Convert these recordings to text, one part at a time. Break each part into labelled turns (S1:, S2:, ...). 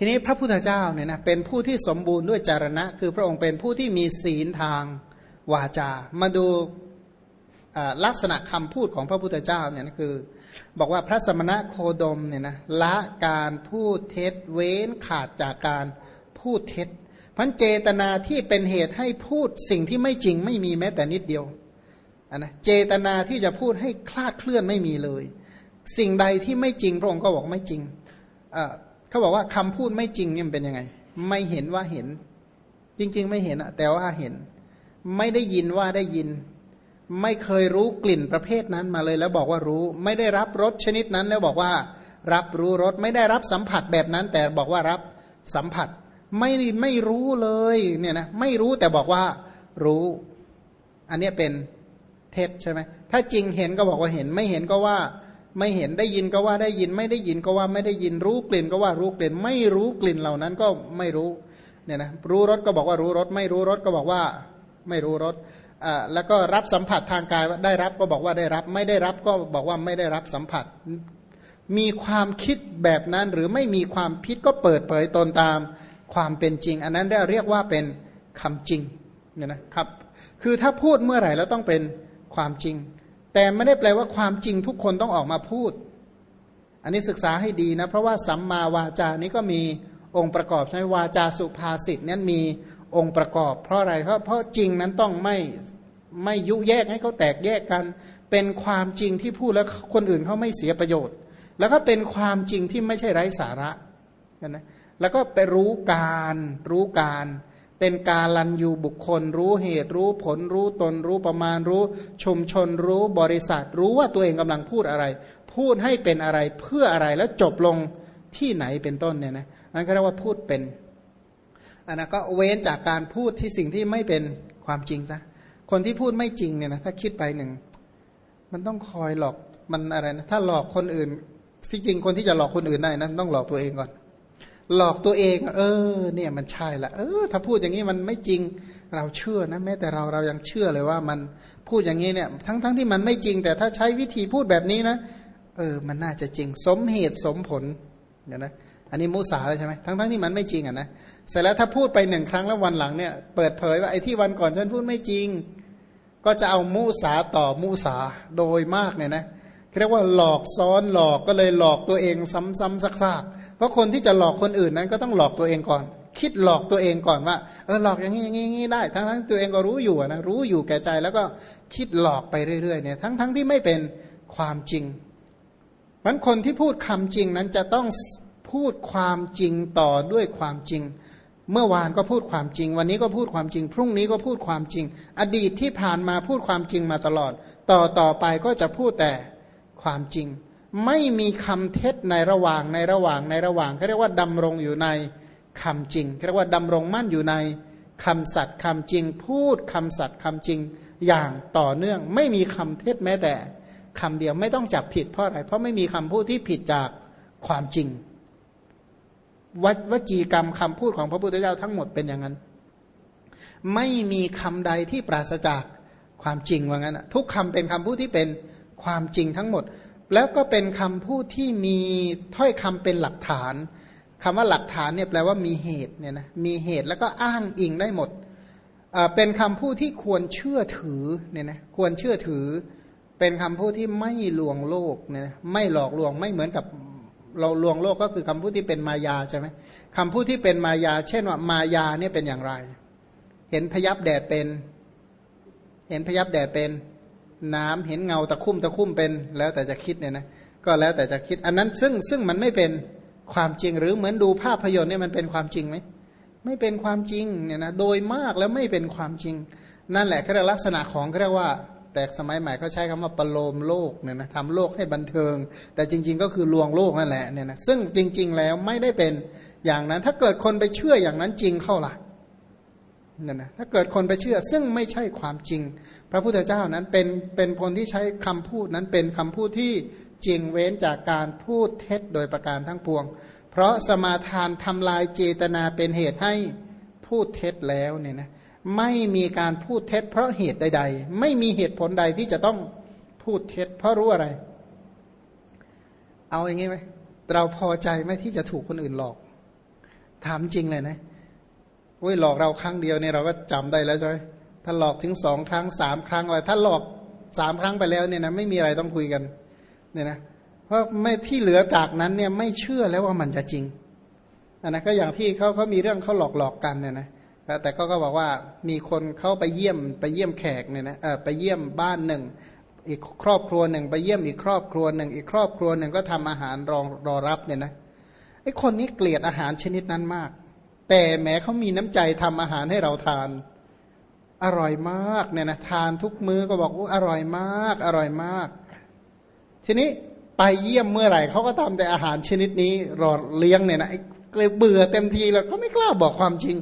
S1: ทีนี้พระพุทธเจ้าเนี่ยนะเป็นผู้ที่สมบูรณ์ด้วยจารณะ คือพระองค์เป็นผู้ที่มีศีลทางวาจา มาดูลักษณะคำพูดของพระพุทธเจ้าเนี่ยนะคือ บอกว่าพระสมณะโคดมเนี่ยนะละการพูดเท็จเว้นขาดจากการพูดเท็จพันเจตนาที่เป็นเหตุให้พูดสิ่งที่ไม่จริงไม่มีแม้แต่นิดเดียวนะเจตนาที่จะพูดให้คลาดเคลื่อนไม่มีเลย สิ่งใดที่ไม่จริงพระองค์ก็บอกไม่จริง เขาบอกว่าคำพูดไม่จริงเนี่มันเป็นยังไง ไม่เห็นว่าเห็น จริง ๆ ไม่เห็นอะแต่ว่าเห็น ไม่ได้ยินว่าได้ยิน ไม่เคยรู้กลิ่นประเภทนั้นมาเลย แล้วบอกว่ารู้ ไม่ได้รับรสชนิดนั้น แล้วบอกว่า รับรู้รสไม่ได้รับสัมผัสแบบนั้น แต่บอกว่ารับสัมผัส ไม่ไม่รู้เลยเนี่ยนะไม่รู้แต่บอกว่ารู้ อันนี้เป็นเท็จใช่ไหมถ้าจริงเห็นก็บอกว่าเห็น ไม่เห็นก็ว่า ไม่เห็นได้ยินก็ว่าได้ยินไม่ได้ยินก็ว่าไม่ได้ยินรู้กลิ่นก็ว่ารู้กลิ่น ไม่รู้กลิ่นเหล่านั้นก็ไม่รู้เนี่ยนะรู้รสก็บอกว่ารู้รสไม่รู้รสก็บอกว่าไม่รู้รสอ่าแล้วก็รับสัมผัสทางกายได้รับก็บอกว่าได้รับ ไม่ได้รับก็บอกว่าไม่ได้รับสัมผัส มีความคิดแบบนั้นหรือไม่มีความคิดก็เปิดเผยตนตามความเป็นจริง อันนั้นได้เรียกว่าเป็นคำจริงเนี่ยนะครับ คือถ้าพูดเมื่อไหร่แล้วต้องเป็นความจริง แต่ไม่ได้แปลว่าความจริงทุกคนต้องออกมาพูด อันนี้ศึกษาให้ดีนะ เพราะว่าสัมมาวาจานี้ก็มีองค์ประกอบใช่ไหมวาจาสุภาษิตนั้นมีองค์ประกอบ เพราะอะไรเพราะเพราะจริงนั้นต้องไม่ไม่ยุแยกให้เขาแตกแยกกัน เป็นความจริงที่พูดแล้วคนอื่นเขาไม่เสียประโยชน์ แล้วก็เป็นความจริงที่ไม่ใช่ไร้สาระนะแล้วก็ไปรู้การรู้การ เป็นการลันยูบุคคล รู้เหตุรู้ผลรู้ตนรู้ประมาณรู้ ชุมชนรู้บริษัท รู้ว่าตัวเองกำลังพูดอะไร พูดให้เป็นอะไรเพื่ออะไรแล้วจบลงที่ไหนเป็นต้นเนี่ยนะนั่นก็เรียกว่าพูดเป็นอันนั้นก็เว้นจากการพูดที่สิ่งที่ไม่เป็นความจริงซะคนที่พูดไม่จริงเนี่ยนะถ้าคิดไปหนึ่งมันต้องคอยหลอกมันอะไรนะถ้าหลอกคนอื่นที่จริงคนที่จะหลอกคนอื่นได้นะต้องหลอกตัวเองก่อน หลอกตัวเอง เออ เนี่ยมันใช่ละเออ ถ้าพูดอย่างนี้มันไม่จริงเราเชื่อนะแม้แต่เราเรายังเชื่อเลยว่ามันพูดอย่างนี้เนี่ย ทั้งๆทที่มันไม่จริง แต่ถ้าใช้วิธีพูดแบบนี้นะเออ มันน่าจะจริง สมเหตุสมผลเนี่ยนะอันนี้มุสาเลยใช่ไหมทั้งๆทที่มันไม่จริงอะนะเสร็จแล้วถ้าพูดไปหนึ่งครั้งแล้ววันหลังเนี่ยเปิดเผยว่าไอ้ที่วันก่อนฉันพูดไม่จริง ก็จะเอามุสาต่อมุสาโดยมากเนี่ยนะเรียกว่าหลอกซ้อนหลอกก็เลยหลอกตัวเองซ้ำๆซักๆ เพราะคนที่จะหลอกคนอื่นนั้นก็ต้องหลอกตัวเองก่อน คิดหลอกตัวเองก่อนว่าเออหลอกอย่างนี้อย่างนี้ได้ ทั้งทั้งตัวเองก็รู้อยู่นะรู้อยู่แก่ใจแล้วก็คิดหลอกไปเรื่อยๆเนี่ยทั้งทั้งที่ไม่เป็นความจริงมันคนที่พูดคำจริงนั้นจะต้องพูดความจริงต่อด้วยความจริง เมื่อวานก็พูดความจริง วันนี้ก็พูดความจริง พรุ่งนี้ก็พูดความจริง อดีตที่ผ่านมาพูดความจริงมาตลอด ต่อต่อไปก็จะพูดแต่ความจริง ไม่มีคำเท็จในระหว่างในระหว่างในระหว่างเขาเรียกว่าดำรงอยู่ในคำจริงเขาเรียกว่าดำรงมั่นอยู่ในคำสัตย์คำจริง พูดคำสัตย์คำจริงอย่างต่อเนื่อง ไม่มีคำเท็จแม้แต่คำเดียวไม่ต้องจับผิดเพราะอะไรเพราะไม่มีคำพูดที่ผิดจากความจริงววจีกรรมคำพูดของพระพุทธเจ้าทั้งหมดเป็นอย่างนั้น ไม่มีคำใดที่ปราศจากความจริงว่างั้นทุกคำเป็นคำพูดที่เป็นความจริงทั้งหมด แล้วก็เป็นคำพูดที่มีถ้อยคำเป็นหลักฐานคำว่าหลักฐานเนี่ยแปลว่ามีเหตุเนี่ยนะมีเหตุแล้วก็อ้างอิงได้หมดเป็นคำพูดที่ควรเชื่อถือเนี่ยนะควรเชื่อถือ เป็นคำพูดที่ไม่ลวงโลกเนี่ยนะไม่หลอกลวงไม่เหมือนกับเราลวงโลกก็คือคำพูดที่เป็นมายาใช่ไหมคำพูดที่เป็นมายา เช่นว่ามายาเนี่ยเป็นอย่างไร เห็นพยับแดดเป็น เห็นพยับแดดเป็น น้ำเห็นเงาตะคุ่มตะคุ่มเป็น แล้วแต่จะคิดเนี่ยนะก็แล้วแต่จะคิด อันนั้นซึ่งซึ่งมันไม่เป็นความจริงหรือเหมือนดูภาพยนตร์เนี่ยมันเป็นความจริงไหมไม่เป็นความจริงเนี่ยนะโดยมากแล้วไม่เป็นความจริง นั่นแหละคือลักษณะของเรียกว่า แต่สมัยใหม่เขาใช้คำว่าประโลมโลกเนี่ยนะทำโลกให้บันเทิง แต่จริง ๆ ก็คือลวงโลกนั่นแหละเนี่ยนะซึ่งจริง ๆ แล้วไม่ได้เป็นอย่างนั้น ถ้าเกิดคนไปเชื่ออย่างนั้นจริงเข้าล่ะ นั่นนะถ้าเกิดคนไปเชื่อซึ่งไม่ใช่ความจริง พระพุทธเจ้านั้นเป็นเป็นคนที่ใช้คำพูดนั้นเป็นคำพูดที่จริงเว้นจากการพูดเท็จโดยประการทั้งปวง เพราะสมาทานทำลายเจตนาเป็นเหตุให้พูดเท็จแล้วเนี่ยนะไม่มีการพูดเท็จ เพราะเหตุใด ๆ ไม่มีเหตุผลใดที่จะต้องพูดเท็จ เพราะรู้อะไร เอาอย่างงี้ไหมเราพอใจไหมที่จะถูกคนอื่นหลอก ถามจริงเลยนะเว้ยหลอกเราครั้งเดียวเนี่ยเราก็จำได้แล้วใช่ไหมถ้าหลอกถึงสองครั้งสามครั้งอะไรถ้าหลอกสามครั้งไปแล้วเนี่ยนะไม่มีอะไรต้องคุยกันเนี่ยนะเพราะไม่ที่เหลือจากนั้นเนี่ยไม่เชื่อแล้วว่ามันจะจริงอันนะก็อย่างที่เขาเขามีเรื่องเขาหลอกหลอกกันเนี่ยนะแต่ก็ก็บอกว่ามีคนเขาไปเยี่ยมไปเยี่ยมแขกเนี่ยนะเออไปเยี่ยมบ้านหนึ่ง อีกครอบครัวหนึ่ง ไปเยี่ยมอีกครอบครัวหนึ่ง อีกครอบครัวหนึ่งก็ทำอาหารรองรอรับเนี่ยนะไอ้คนนี้เกลียดอาหารชนิดนั้นมาก แต่แม้เขามีน้ำใจทำอาหารให้เราทาน อร่อยมากเนี่ยนะทานทุกมื้อก็บอกว่าอร่อยมาก อร่อยมาก ทีนี้ไปเยี่ยมเมื่อไหร่เขาก็ทำแต่อาหารชนิดนี้รอเลี้ยงเนี่ยนะเลยเบื่อเต็มทีแล้วก็ไม่กล้าบอกความจริง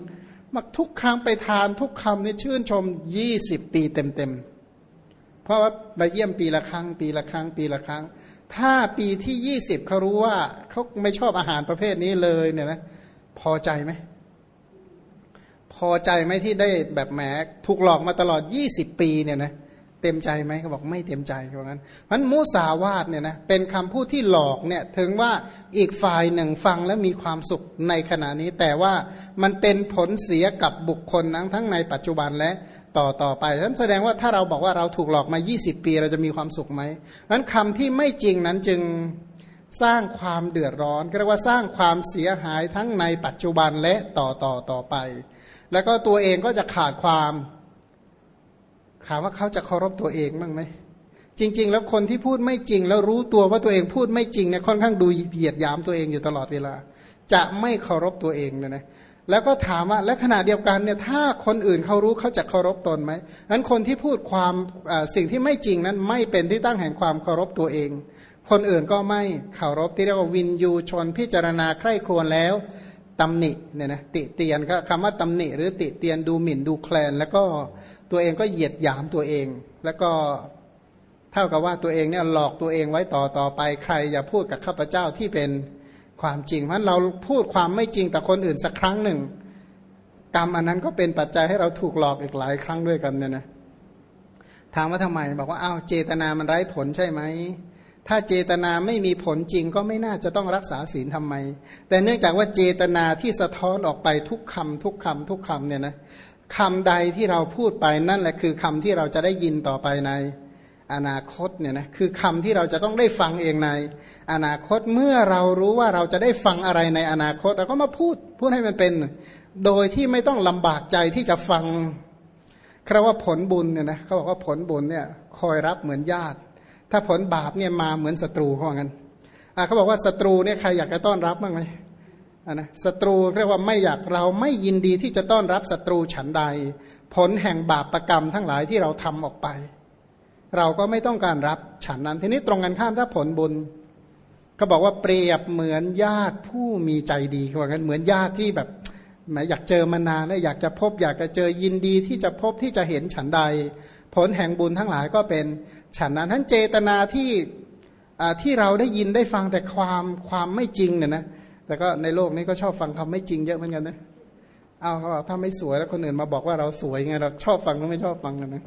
S1: มักทุกครั้งไปทานทุกคำนี่ชื่นชมยี่สิบปีเต็มๆ เพราะว่าไปเยี่ยมปีละครั้ง ปีละครั้ง ปีละครั้ง ถ้าปีที่ยี่สิบเขารู้ว่าเขาไม่ชอบอาหารประเภทนี้เลยเนี่ยนะพอใจไหม พอใจไหมที่ได้แบบแหมถูกหลอกมาตลอดยี่สิบปีเนี่ยนะเต็มใจไหมเขาบอกไม่เต็มใจเพราะงั้นมันมุสาวาทเนี่ยนะเป็นคำพูดที่หลอกเนี่ยถึงว่าอีกฝ่ายหนึ่งฟังแล้วมีความสุขในขณะนี้ แต่ว่ามันเป็นผลเสียกับบุคคลนั้งทั้งในปัจจุบันและต่อต่อไปนั้นแสดงว่าถ้าเราบอกว่าเราถูกหลอกมา 20 ปีเราจะมีความสุขไหมนั้นคำที่ไม่จริงนั้นจึงสร้างความเดือดร้อนเรียกว่าสร้างความเสียหายทั้งในปัจจุบันและต่อต่อต่อไป แล้วก็ตัวเองก็จะขาดความถามว่าเขาจะเคารพตัวเองบ้างไหมจริง ๆ แล้วคนที่พูดไม่จริง แล้วรู้ตัวว่าตัวเองพูดไม่จริงเนี่ยค่อนข้างดูเหยียดยามตัวเองอยู่ตลอดเวลา จะไม่เคารพตัวเองเลยนะแล้วก็ถามว่าและขณะเดียวกันเนี่ยถ้าคนอื่นเขารู้เขาจะเคารพตนไหมนั้นคนที่พูดความสิ่งที่ไม่จริงนั้นไม่เป็นที่ตั้งแห่งความเคารพตัวเอง คนอื่นก็ไม่เคารพที่เรียกว่าวินยูชนพิจารณาใคร่ครวญแล้ว ตำหนิเนี่ยนะติเตียนคำว่าตำหนิ หรือติเตียนดูหมิ่นดูแคลน แล้วก็ตัวเองก็เหยียดหยามตัวเอง แล้วก็เท่ากับว่าตัวเองเนี่ยหลอกตัวเองไว้ต่อต่อไปใครอย่าพูดกับข้าพเจ้าที่เป็นความจริงเพราะเราพูดความไม่จริงกับคนอื่นสักครั้งหนึ่ง กรรมอันนั้นก็เป็นปัจจัยให้เราถูกหลอกอีกหลายครั้งด้วยกันเนี่ยนะถามว่าทำไมบอกว่าอ้าวเจตนามันไร้ผลใช่ไหม ถ้าเจตนาไม่มีผลจริงก็ไม่น่าจะต้องรักษาศีลทำไม แต่เนื่องจากว่าเจตนาที่สะท้อนออกไปทุกคำทุกคำทุกคำเนี่ยนะคำใดที่เราพูดไปนั่นแหละคือคำที่เราจะได้ยินต่อไปในอนาคตเนี่ยนะคือคำที่เราจะต้องได้ฟังเองใน อนาคตเมื่อเรารู้ว่าเราจะได้ฟังอะไรในอนาคตเราก็มาพูดพูดให้มันเป็น โดยที่ไม่ต้องลำบากใจที่จะฟังคราว่าผลบุญเนี่ยนะเขาบอกว่าผลบุญเนี่ยคอยรับเหมือนญาติ ถ้าผลบาปเนี่ยมาเหมือนศัตรูเขาบอกงั้นเขาบอกว่าศัตรูเนี่ยใครอยากจะต้อนรับบ้างไหมนะศัตรูเรียกว่าไม่อยากเราไม่ยินดีที่จะต้อนรับศัตรูฉันใด ผลแห่งบาปประกรรมทั้งหลายที่เราทำออกไป เราก็ไม่ต้องการรับฉันนั้นทีนี้ตรงกันข้ามถ้าผลบุญก็บอกว่าเปรียบเหมือนญาติผู้มีใจดีเขาบอกกันเหมือนญาติที่แบบมอยากเจอมานานแล้วอยากจะพบ อยากจะเจอยินดีที่จะพบที่จะเห็นฉันใด ผลแห่งบุญทั้งหลายก็เป็นฉันนั้นทั้นเจตนาที่ที่เราได้ยินได้ฟังแต่ความความไม่จริงเนี่ยนะแต่ก็ในโลกนี้ก็ชอบฟังคำไม่จริงเยอะเหมือนกันนะเอาเขาบอกถ้าไม่สวยแล้วคนอื่นมาบอกว่าเราสวยไงเราชอบฟังหรือไม่ชอบฟังกันนะ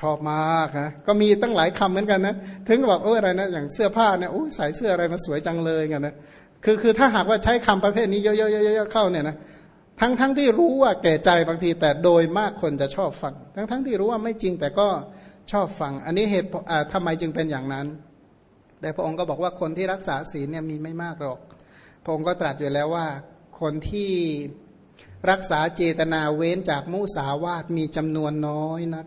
S1: ชอบมากนะก็มีตั้งหลายคำเหมือนกันนะถึงบอกเอออะไรนะอย่างเสื้อผ้าเนี่ยโอ้ใส่เสื้ออะไรมาสวยจังเลยกันนะคือคือถ้าหากว่าใช้คำประเภทนี้เยอะๆๆเข้าเนี่ยนะทั้งทั้งที่รู้ว่าแก่ใจบางทีแต่โดยมากคนจะชอบฟัง ทั้งทั้งที่รู้ว่าไม่จริงแต่ก็ ชอบฟัง อันนี้เหตุทำไมจึงเป็นอย่างนั้น แต่พระองค์ก็บอกว่าคนที่รักษาศีลเนี่ยมีไม่มากหรอก พระองค์ก็ตรัสอยู่แล้วว่า คนที่รักษาเจตนาเว้นจากมุสาวาทมีจำนวนน้อยนัก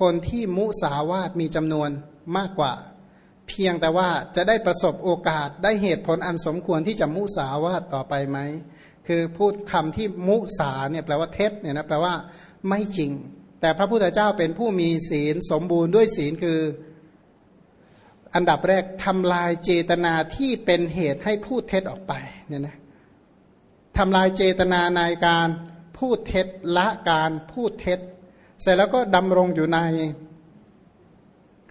S1: คนที่มุสาวาทมีจำนวนมากกว่า เพียงแต่ว่าจะได้ประสบโอกาสได้เหตุผลอันสมควรที่จะมุสาวาทต่อไปไหม คือพูดคำที่มุสาเนี่ยแปลว่าเท็จเนี่ยนะแปลว่าไม่จริง แต่พระพุทธเจ้าเป็นผู้มีศีลสมบูรณ์ด้วยศีลคือ อันดับแรกทำลายเจตนาที่เป็นเหตุให้พูดเท็จออกไปเนี่ยนะทำลายเจตนาในการพูดเท็จละการพูดเท็จ เสร็จแล้วก็ดำรงอยู่ใน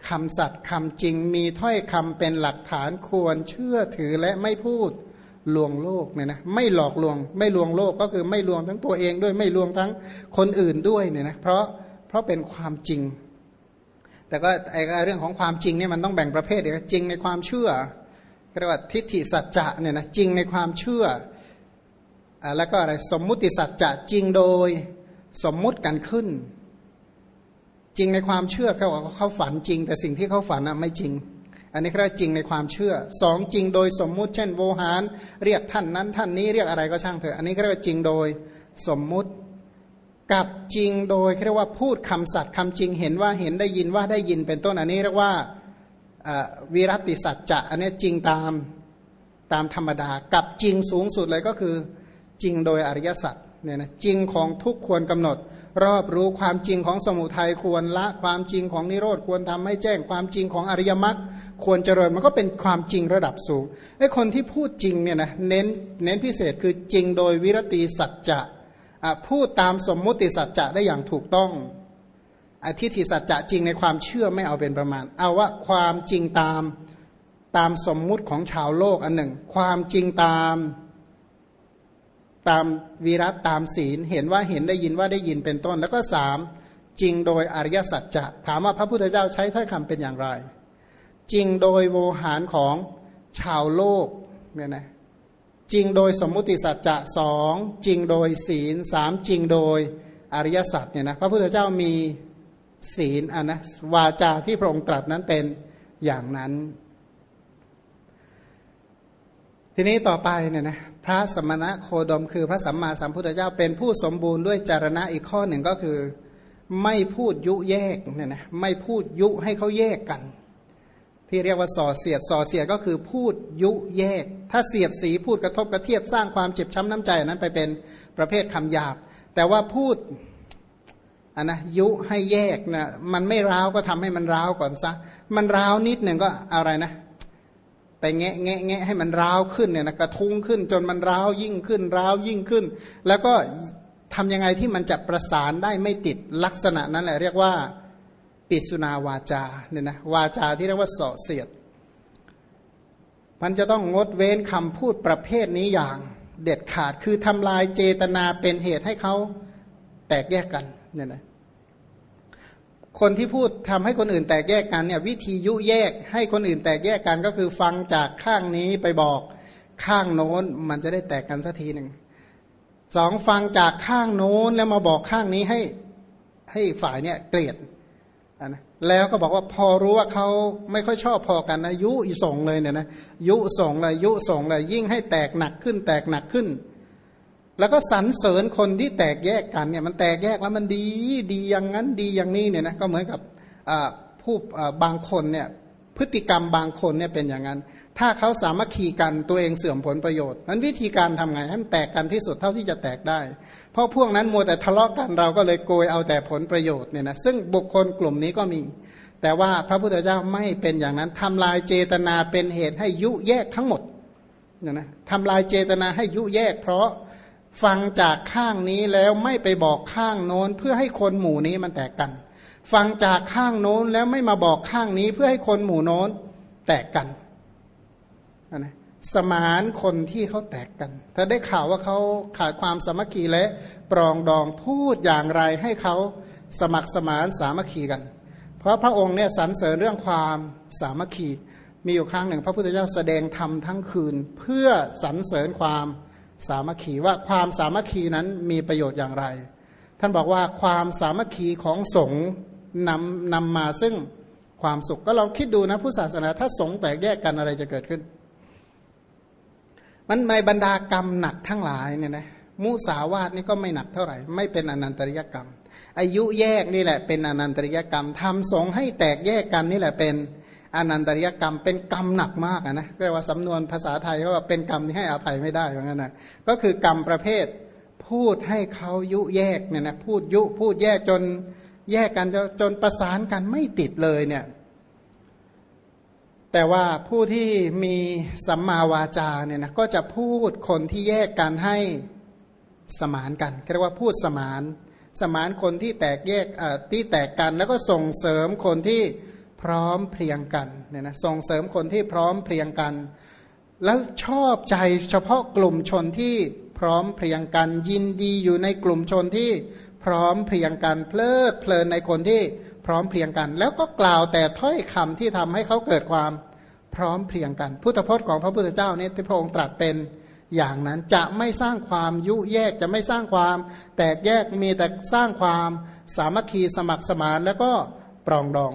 S1: คำสัตย์คำจริงมีถ้อยคำเป็นหลักฐานควรเชื่อถือและไม่พูด ลวงโลกเนี่ยนะไม่หลอกลวง ไม่ลวงโลกก็คือไม่ลวงทั้งตัวเองด้วยไม่ลวงทั้งคนอื่นด้วยเนี่ยนะเพราะเพราะเป็นความจริง แต่ก็ไอเรื่องของความจริงเนี่ยมันต้องแบ่งประเภทเลยจริงในความเชื่อเรียกว่าทิฏฐิสัจจะเนี่ยนะจริงในความเชื่อแล้วก็อะไรสมมุติสัจจะจริงโดยสมมุติกันขึ้น จริงในความเชื่อเขาเขาฝันจริง แต่สิ่งที่เขาฝันอะไม่จริง อันนี้คือจริงในความเชื่อสองจริงโดยสมมุติ เช่น โวหาร เรียกท่านนั้นท่านนี้เรียกอะไรก็ช่างเถอะอันนี้ก็เรียกว่าจริงโดยสมมุติกับจริงโดยเรียกว่าพูดคำสัตย์คำจริงเห็นว่าเห็นได้ยินว่าได้ยินเป็นต้นอันนี้เรียกว่าวิรติสัจจะอันนี้จริงตามตามธรรมดา กับจริงสูงสุดเลยก็คือจริงโดยอริยสัจเนี่ยนะจริงของทุกควรกำหนด รอบรู้ความจริงของสมุทัยควรละความจริงของนิโรธควรทำให้แจ้งความจริงของอริยมรรคควรเจริญมันก็เป็นความจริงระดับสูงไอ้คนที่พูดจริงเนี่ยนะเน้นเน้นพิเศษคือจริงโดยวิรติสัจจะพูดตามสมมุติสัจจะได้อย่างถูกต้องอธิฐิสัจจะจริงในความเชื่อไม่เอาเป็นประมาณ เอาว่าความจริงตามตามสมมุติของชาวโลกอันหนึ่ง ความจริงตาม ตามวีรัตตามศีลเห็นว่าเห็นได้ยินว่าได้ยินเป็นต้น แล้วก็สามจริงโดยอริยสัจจะถามว่าพระพุทธเจ้าใช้ถ้อยคำเป็นอย่างไร จริงโดยโวหารของชาวโลกเนี่ยนะจริงโดยสมมุติสัจจะสองจริงโดยศีลสามจริงโดยอริยสัจเนี่ยนะพระพุทธเจ้ามีศีลอะนะวาจาที่พระองค์ตรัสนั้นเป็นอย่างนั้น ทีนี้ต่อไปเนี่ยนะ ระสมณะโคดมคือพระสัมมาสัมพุทธเจ้า เป็นผู้สมบูรณ์ด้วยจารณะอีกข้อหนึ่งก็คือ ไม่พูดยุแยกเนี่ยนะไม่พูดยุให้เขาแยกกัน ที่เรียกว่าส่อเสียดส่อเสียดก็คือพูดยุแยก ถ้าเสียดสีพูดกระทบกระเทียบสร้างความเจ็บช้ำน้ำใจนั้นไปเป็นประเภทคำหยาบ แต่ว่าพูดอันนะยุให้แยกนะมันไม่ร้าวก็ทำให้มันร้าวก่อนซะมันร้าวนิดหนึ่งก็อะไรนะ ไปแงะแงะแงะให้มันร้าวขึ้นเนี่ยนะกระทุ้งขึ้นจนมันร้าวยิ่งขึ้นร้าวยิ่งขึ้น แล้วก็ทำยังไงที่มันจะประสานได้ไม่ติดลักษณะนั้นแหละเรียกว่าปิสุนาวาจาเนี่ยนะวาจาที่เรียกว่าส่อเสียด มันจะต้องงดเว้นคำพูดประเภทนี้อย่างเด็ดขาดคือทำลายเจตนาเป็นเหตุให้เขาแตกแยกกันเนี่ยนะ คนที่พูดทำให้คนอื่นแตกแยกกันเนี่ยวิธียุแยกให้คนอื่นแตกแยกกันก็คือฟังจากข้างนี้ไปบอกข้างโน้น มันจะได้แตกกันสักทีหนึ่งสองฟังจากข้างโน้นแล้วมาบอกข้างนี้ให้ให้ฝ่ายเนี่ยเกลียดนะแล้วก็บอกว่าพอรู้ว่าเขาไม่ค่อยชอบพอกันนะยุอีส่งเลยเนี่ยนะยุส่งเลยยุส่งเลยยิ่งให้แตกหนักขึ้น แตกหนักขึ้น แล้วก็สรรเสริญคนที่แตกแยกกันเนี่ยมันแตกแยกแล้วมันดีดีอย่างนั้นดีอย่างนี้เนี่ยนะก็เหมือนกับผู้บางคนเนี่ยพฤติกรรมบางคนเนี่ยเป็นอย่างนั้น ถ้าเขาสามัคคีกันตัวเองเสื่อมผลประโยชน์นั้นวิธีการทำไงให้มันแตกกันที่สุดเท่าที่จะแตกได้ เพราะพวกนั้นมัวแต่ทะเลาะกันเราก็เลยโกยเอาแต่ผลประโยชน์เนี่ยนะซึ่งบุคคลกลุ่มนี้ก็มี แต่ว่าพระพุทธเจ้าไม่เป็นอย่างนั้นทำลายเจตนาเป็นเหตุให้ยุแยกทั้งหมดเนี่ยนะทำลายเจตนาให้ยุแยก เพราะ ฟังจากข้างนี้แล้วไม่ไปบอกข้างโน้น เพื่อให้คนหมู่นี้มันแตกกัน ฟังจากข้างโน้นแล้วไม่มาบอกข้างนี้เพื่อให้คนหมู่โน้นแตกกันนะสมานคนที่เขาแตกกัน ถ้าได้ข่าวว่าเขาขาดความสมัคคีและปรองดองพูดอย่างไรให้เขาสมัครสมานสามัคคีกัน เพราะพระองค์เนี่ยสรรเสริญเรื่องความสามัคคี มีอยู่ครั้งหนึ่ง พระพุทธเจ้าแสดงธรรมทั้งคืน เพื่อสรรเสริญความ สามัคคีว่าความสามัคคีนั้นมีประโยชน์อย่างไร ท่านบอกว่าความสามัคคีของสงฆ์นำนำมาซึ่งความสุขก็ลองคิดดูนะผู้ศาสนาถ้าสงแตกแยกกันอะไรจะเกิดขึ้น มันในบรรดากรรมหนักทั้งหลายเนี่ยนะมุสาวาทนี่ก็ไม่หนักเท่าไหร่ ไม่เป็นอนันตริยกรรม อายุแยกนี่แหละเป็นอนันตริยกรรมทำสงให้แตกแยกกันนี่แหละเป็น อนันตริยกรรมเป็นกรรมหนักมากนะเรียกว่าสำนวนภาษาไทยเขาว่าเป็นกรรมที่ให้อภัยไม่ได้เหมือนกันนะก็คือกรรมประเภทพูดให้เขายุแยกเนี่ยนะพูดยุพูดแยกจนแยกกันจนประสานกันไม่ติดเลยเนี่ยแต่ว่าผู้ที่มีสัมมาวาจาเนี่ยนะก็จะพูดคนที่แยกกันให้สมานกันเรียกว่าพูดสมาน สมานคนที่แตกแยกที่แตกกัน แล้วก็ส่งเสริมคนที่ พร้อมเพรียงกันเนี่ยนะส่งเสริมคนที่พร้อมเพรียงกัน แล้วชอบใจเฉพาะกลุ่มชนที่พร้อมเพรียงกัน ยินดีอยู่ในกลุ่มชนที่พร้อมเพรียงกันเพลิดเพลินในคนที่พร้อมเพรียงกัน แล้วก็กล่าวแต่ถ้อยคำที่ทำให้เขาเกิดความพร้อมเพรียงกัน พุทธพจน์ของพระพุทธเจ้านี่ที่พระองค์ตรัสเป็นอย่างนั้นจะไม่สร้างความยุแยกจะไม่สร้างความ แตกแยกมีแต่สร้างความสามัคคีสมัครสมานแล้วก็ปรองดอง